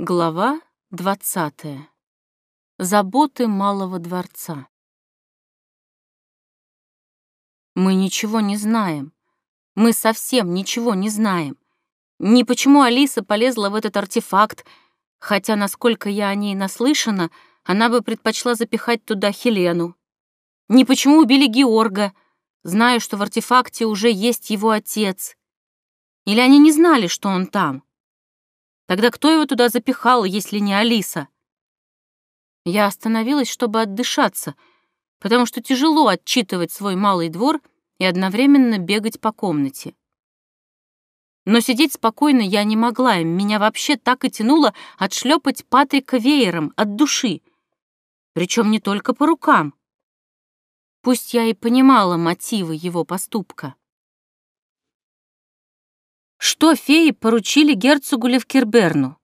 Глава двадцатая. Заботы малого дворца. Мы ничего не знаем. Мы совсем ничего не знаем. Ни почему Алиса полезла в этот артефакт, хотя, насколько я о ней наслышана, она бы предпочла запихать туда Хелену. Ни почему убили Георга, зная, что в артефакте уже есть его отец. Или они не знали, что он там. Тогда кто его туда запихал, если не Алиса? Я остановилась, чтобы отдышаться, потому что тяжело отчитывать свой малый двор и одновременно бегать по комнате. Но сидеть спокойно я не могла, меня вообще так и тянуло отшлепать Патрика веером от души, причем не только по рукам. Пусть я и понимала мотивы его поступка. Что феи поручили герцогу Левкерберну?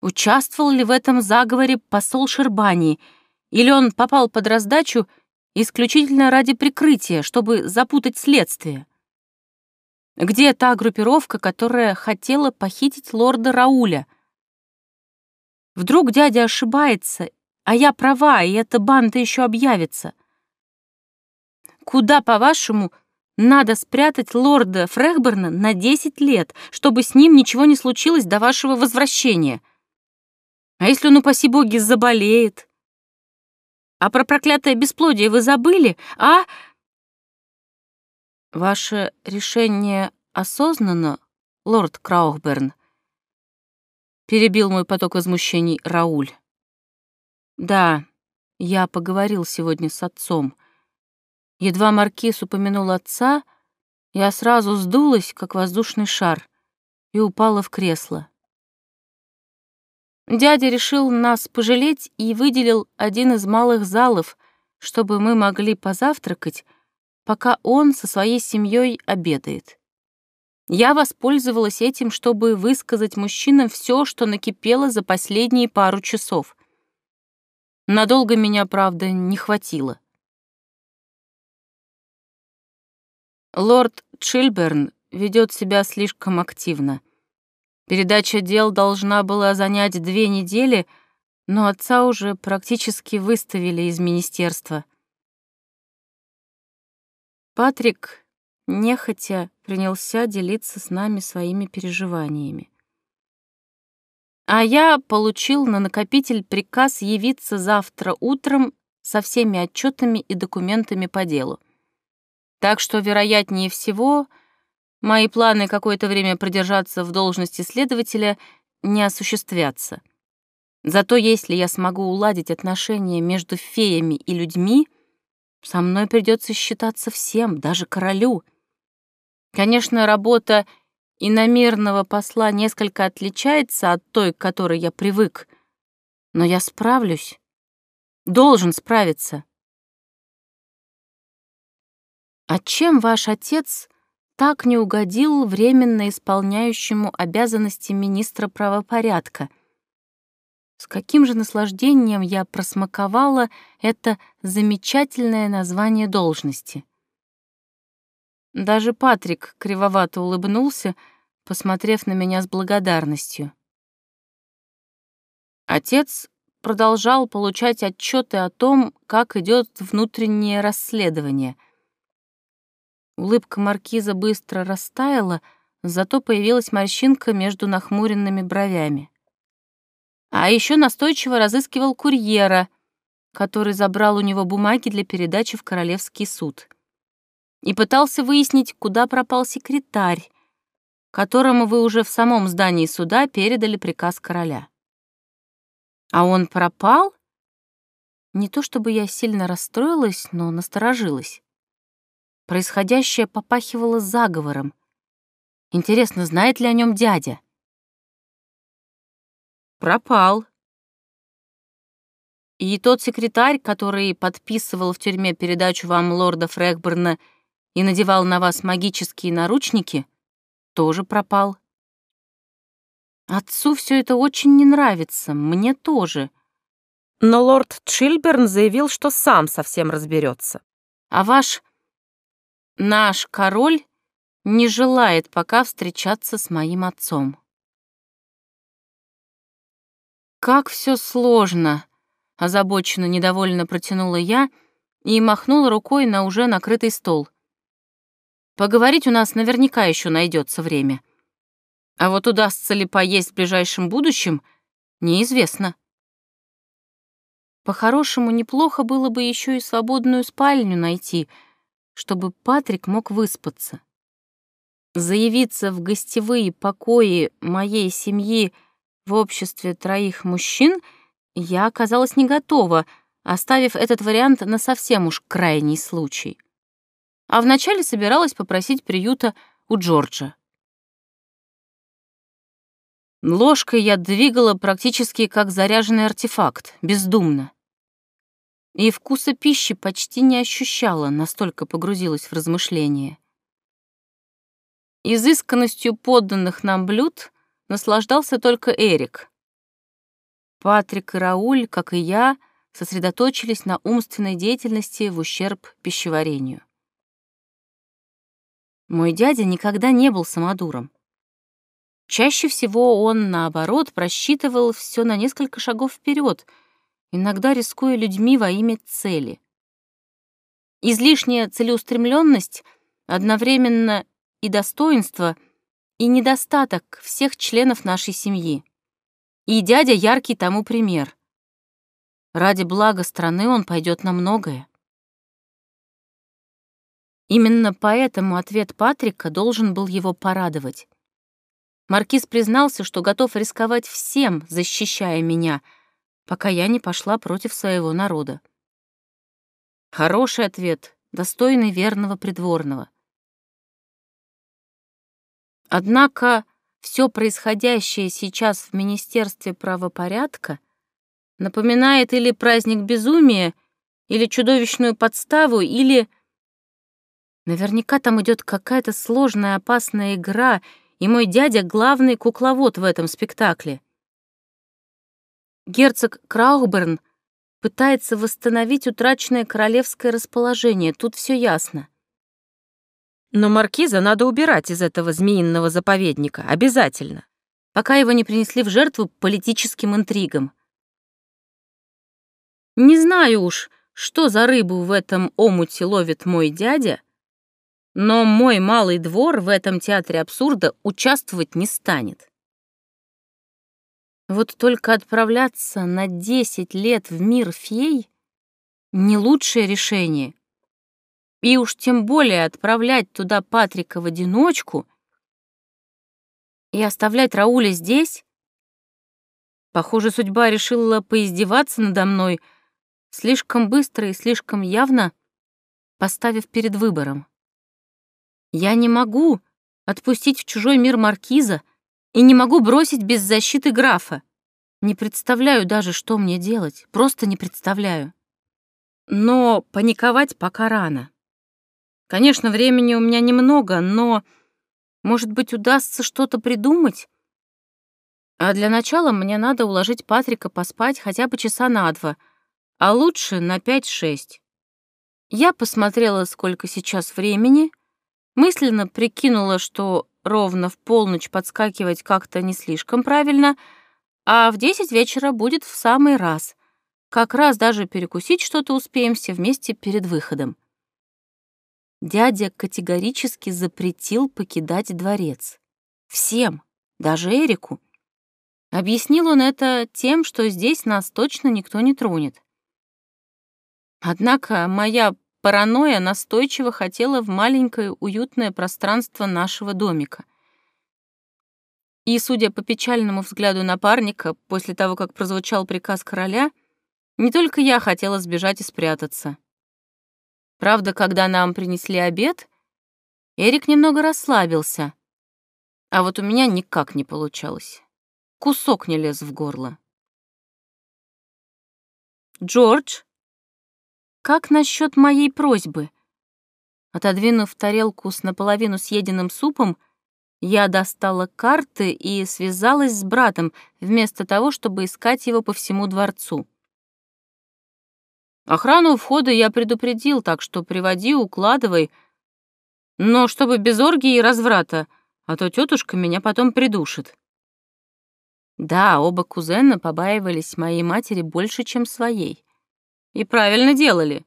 Участвовал ли в этом заговоре посол Шербании, или он попал под раздачу исключительно ради прикрытия, чтобы запутать следствие? Где та группировка, которая хотела похитить лорда Рауля? Вдруг дядя ошибается, а я права, и эта банда еще объявится. Куда, по-вашему, надо спрятать лорда Фрехберна на 10 лет, чтобы с ним ничего не случилось до вашего возвращения. А если он, упаси боги, заболеет? А про проклятое бесплодие вы забыли, а? Ваше решение осознанно, лорд Краухберн? Перебил мой поток возмущений Рауль. Да, я поговорил сегодня с отцом. Едва Маркиз упомянул отца, я сразу сдулась, как воздушный шар, и упала в кресло. Дядя решил нас пожалеть и выделил один из малых залов, чтобы мы могли позавтракать, пока он со своей семьей обедает. Я воспользовалась этим, чтобы высказать мужчинам все, что накипело за последние пару часов. Надолго меня, правда, не хватило. Лорд Чилберн ведет себя слишком активно. Передача дел должна была занять две недели, но отца уже практически выставили из министерства. Патрик, нехотя, принялся делиться с нами своими переживаниями. А я получил на накопитель приказ явиться завтра утром со всеми отчетами и документами по делу. Так что, вероятнее всего, мои планы какое-то время продержаться в должности следователя не осуществятся. Зато если я смогу уладить отношения между феями и людьми, со мной придется считаться всем, даже королю. Конечно, работа иномирного посла несколько отличается от той, к которой я привык, но я справлюсь. Должен справиться. А чем ваш отец так не угодил временно исполняющему обязанности министра правопорядка? С каким же наслаждением я просмаковала это замечательное название должности. Даже Патрик кривовато улыбнулся, посмотрев на меня с благодарностью. Отец продолжал получать отчеты о том, как идет внутреннее расследование — Улыбка маркиза быстро растаяла, зато появилась морщинка между нахмуренными бровями. А еще настойчиво разыскивал курьера, который забрал у него бумаги для передачи в Королевский суд. И пытался выяснить, куда пропал секретарь, которому вы уже в самом здании суда передали приказ короля. А он пропал? Не то чтобы я сильно расстроилась, но насторожилась. Происходящее попахивало заговором. Интересно, знает ли о нем дядя? Пропал. И тот секретарь, который подписывал в тюрьме передачу вам лорда Фрэгберна и надевал на вас магические наручники, тоже пропал. Отцу все это очень не нравится, мне тоже. Но лорд Чилберн заявил, что сам совсем разберется. А ваш Наш король не желает пока встречаться с моим отцом. как все сложно!» — озабоченно, недовольно протянула я и махнула рукой на уже накрытый стол. «Поговорить у нас наверняка еще найдется время. А вот удастся ли поесть в ближайшем будущем, неизвестно». По-хорошему, неплохо было бы еще и свободную спальню найти, чтобы Патрик мог выспаться. Заявиться в гостевые покои моей семьи в обществе троих мужчин я оказалась не готова, оставив этот вариант на совсем уж крайний случай. А вначале собиралась попросить приюта у Джорджа. Ложкой я двигала практически как заряженный артефакт, бездумно и вкуса пищи почти не ощущала, настолько погрузилась в размышления. Изысканностью подданных нам блюд наслаждался только Эрик. Патрик и Рауль, как и я, сосредоточились на умственной деятельности в ущерб пищеварению. Мой дядя никогда не был самодуром. Чаще всего он, наоборот, просчитывал все на несколько шагов вперед — иногда рискуя людьми во имя цели. Излишняя целеустремленность одновременно и достоинство, и недостаток всех членов нашей семьи. И дядя яркий тому пример. Ради блага страны он пойдет на многое. Именно поэтому ответ Патрика должен был его порадовать. Маркиз признался, что готов рисковать всем, защищая меня — пока я не пошла против своего народа. Хороший ответ, достойный верного придворного. Однако все происходящее сейчас в Министерстве правопорядка напоминает или праздник безумия, или чудовищную подставу, или... Наверняка там идет какая-то сложная опасная игра, и мой дядя — главный кукловод в этом спектакле. Герцог Крауберн пытается восстановить утраченное королевское расположение, тут все ясно. Но маркиза надо убирать из этого змеиного заповедника, обязательно, пока его не принесли в жертву политическим интригам. Не знаю уж, что за рыбу в этом омуте ловит мой дядя, но мой малый двор в этом театре абсурда участвовать не станет. Вот только отправляться на 10 лет в мир фей — не лучшее решение. И уж тем более отправлять туда Патрика в одиночку и оставлять Рауля здесь. Похоже, судьба решила поиздеваться надо мной слишком быстро и слишком явно, поставив перед выбором. Я не могу отпустить в чужой мир маркиза, и не могу бросить без защиты графа. Не представляю даже, что мне делать, просто не представляю. Но паниковать пока рано. Конечно, времени у меня немного, но, может быть, удастся что-то придумать? А для начала мне надо уложить Патрика поспать хотя бы часа на два, а лучше на пять-шесть. Я посмотрела, сколько сейчас времени, мысленно прикинула, что ровно в полночь подскакивать как-то не слишком правильно, а в десять вечера будет в самый раз. Как раз даже перекусить что-то успеем все вместе перед выходом. Дядя категорически запретил покидать дворец. Всем, даже Эрику. Объяснил он это тем, что здесь нас точно никто не тронет. Однако моя Паранойя настойчиво хотела в маленькое уютное пространство нашего домика. И, судя по печальному взгляду напарника, после того, как прозвучал приказ короля, не только я хотела сбежать и спрятаться. Правда, когда нам принесли обед, Эрик немного расслабился, а вот у меня никак не получалось. Кусок не лез в горло. «Джордж», как насчет моей просьбы? Отодвинув тарелку с наполовину съеденным супом, я достала карты и связалась с братом, вместо того, чтобы искать его по всему дворцу. Охрану у входа я предупредил, так что приводи, укладывай, но чтобы без оргии и разврата, а то тетушка меня потом придушит. Да, оба кузена побаивались моей матери больше, чем своей. И правильно делали.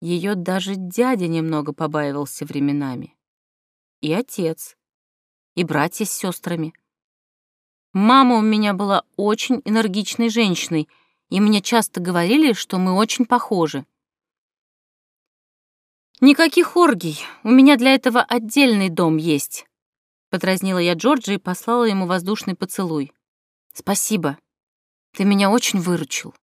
Ее даже дядя немного побаивался временами. И отец. И братья с сестрами. Мама у меня была очень энергичной женщиной, и мне часто говорили, что мы очень похожи. «Никаких оргий, у меня для этого отдельный дом есть», — подразнила я Джорджа и послала ему воздушный поцелуй. «Спасибо, ты меня очень выручил».